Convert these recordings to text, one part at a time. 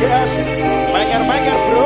Yes, Menger-menger bro.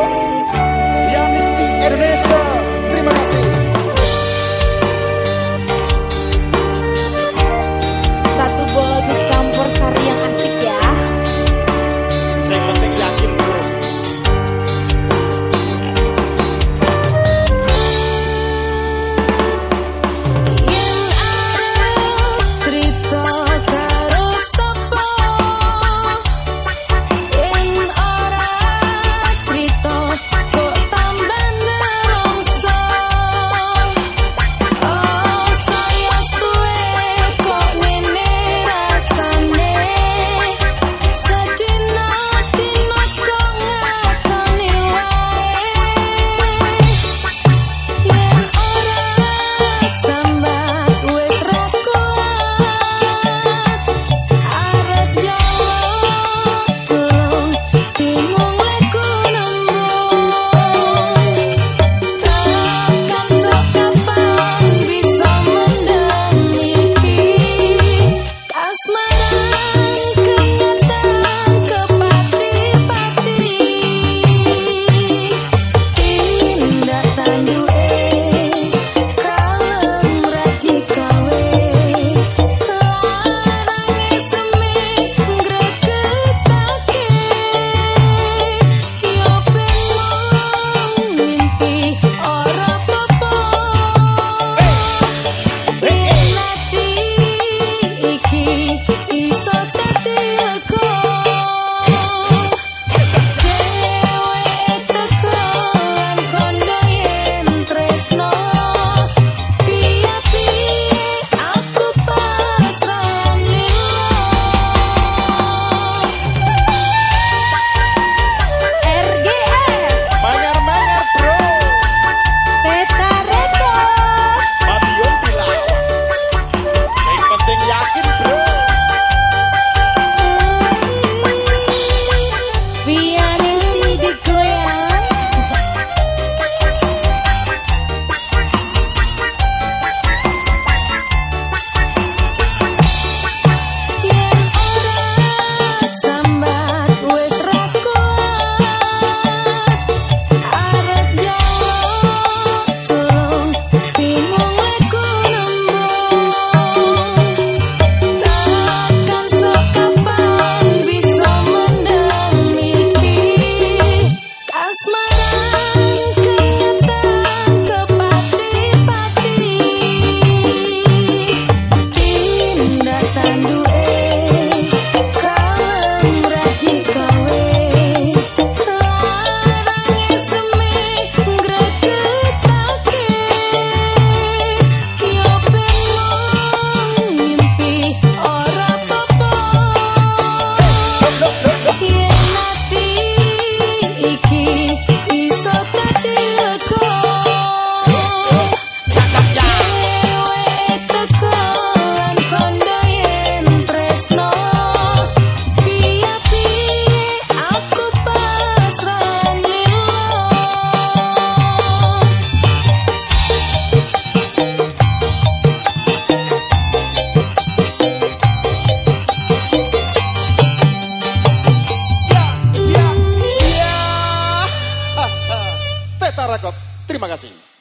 Rakot. Terima kasih.